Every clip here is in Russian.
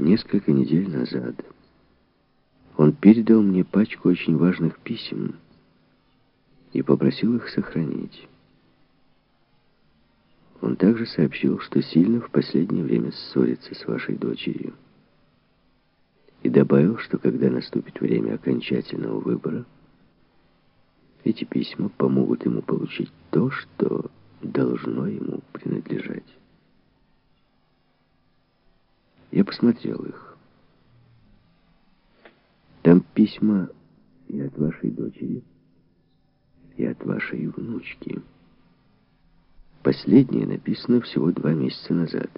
Несколько недель назад он передал мне пачку очень важных писем и попросил их сохранить. Он также сообщил, что сильно в последнее время ссорится с вашей дочерью. И добавил, что когда наступит время окончательного выбора, эти письма помогут ему получить то, что должно ему принадлежать. Я посмотрел их. Там письма и от вашей дочери, и от вашей внучки. Последнее написано всего два месяца назад.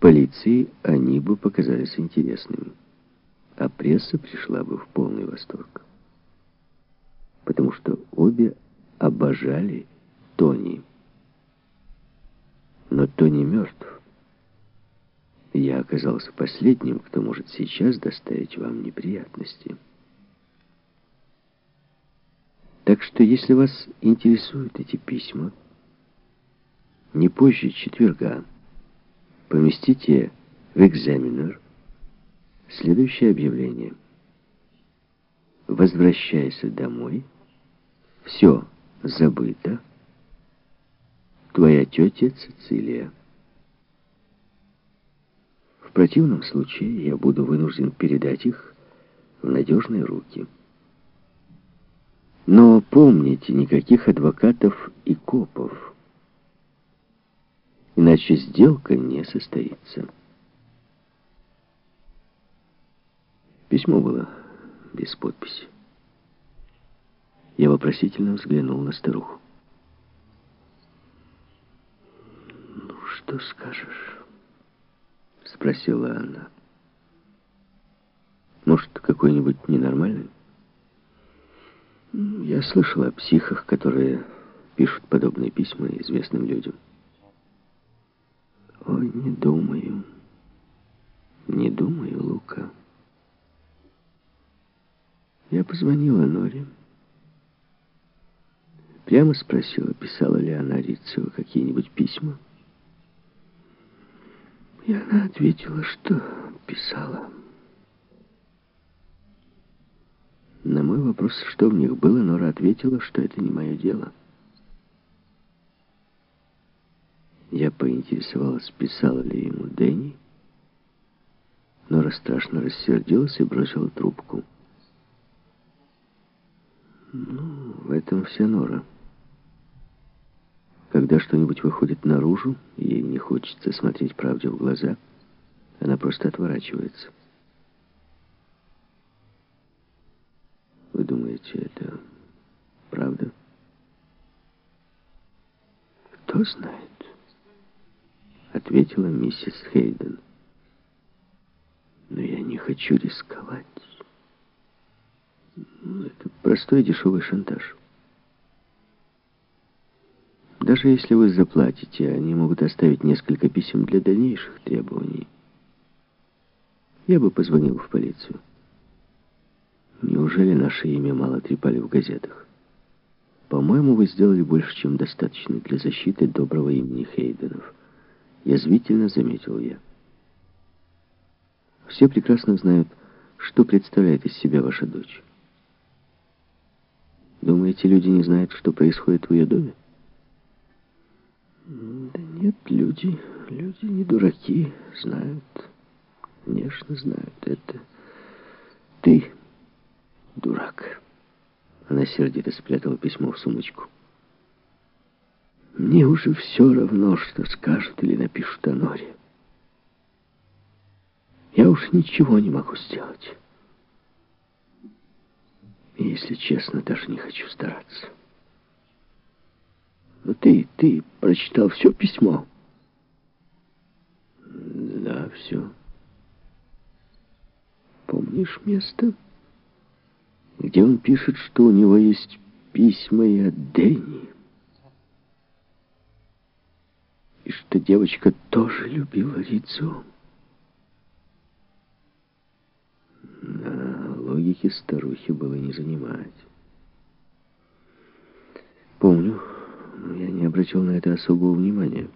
Полиции они бы показались интересными, а пресса пришла бы в полный восторг. Потому что обе обожали Тони. Но Тони мертв. Я оказался последним, кто может сейчас доставить вам неприятности. Так что, если вас интересуют эти письма, не позже четверга поместите в экзаменер следующее объявление. Возвращайся домой. Все забыто. Твоя тетя Цицилия. В противном случае я буду вынужден передать их в надежные руки. Но помните, никаких адвокатов и копов иначе сделка не состоится. Письмо было без подписи. Я вопросительно взглянул на старуху. «Ну, что скажешь?» — спросила она. «Может, какой-нибудь ненормальный?» «Я слышала о психах, которые пишут подобные письма известным людям». Ой, не думаю. Не думаю, Лука. Я позвонила Норе. Прямо спросила, писала ли она Рицева какие-нибудь письма. И она ответила, что писала. На мой вопрос, что в них было, Нора ответила, что это не мое дело. Я поинтересовалась, писала ли ему Дэнни. Нора страшно рассердилась и бросила трубку. Ну, в этом вся Нора. Когда что-нибудь выходит наружу, ей не хочется смотреть правде в глаза, она просто отворачивается. Вы думаете, это правда? Кто знает? ответила миссис Хейден. Но я не хочу рисковать. Ну, это простой дешевый шантаж. Даже если вы заплатите, они могут оставить несколько писем для дальнейших требований. Я бы позвонил в полицию. Неужели наше имя мало трепали в газетах? По-моему, вы сделали больше, чем достаточно для защиты доброго имени Хейденов. Язвительно заметил я. Все прекрасно знают, что представляет из себя ваша дочь. Думаете, люди не знают, что происходит в ее доме? Да нет, люди, люди не дураки, знают. Конечно, знают. Это ты, дурак. Она сердито спрятала письмо в сумочку. Мне уже все равно, что скажут или напишут о Норе. Я уж ничего не могу сделать. И, если честно, даже не хочу стараться. Но ты, ты прочитал все письмо? Да, все. Помнишь место, где он пишет, что у него есть письма и от Дэнни? и что девочка тоже любила Рицу. Да, логики старухи было не занимать. Помню, но я не обратил на это особого внимания.